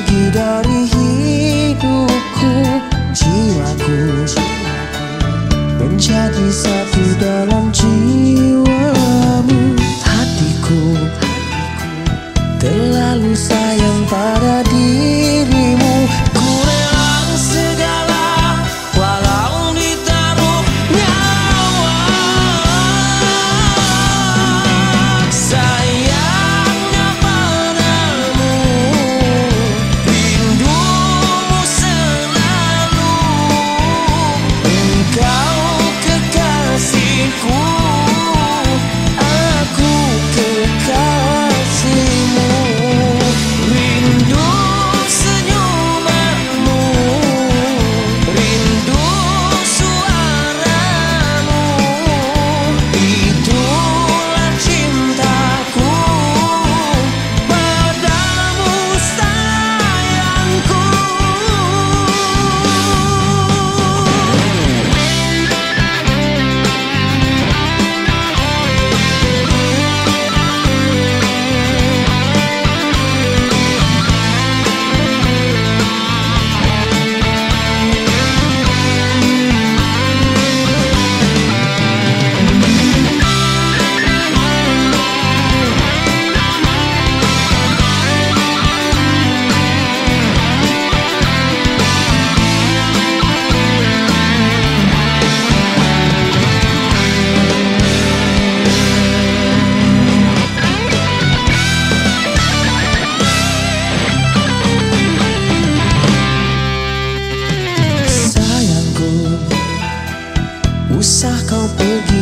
pergi dari hidupku. Jiwaku Menjadi satu dalam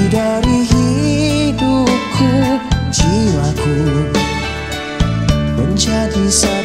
dari hidupku Jiwaku Menjadi satu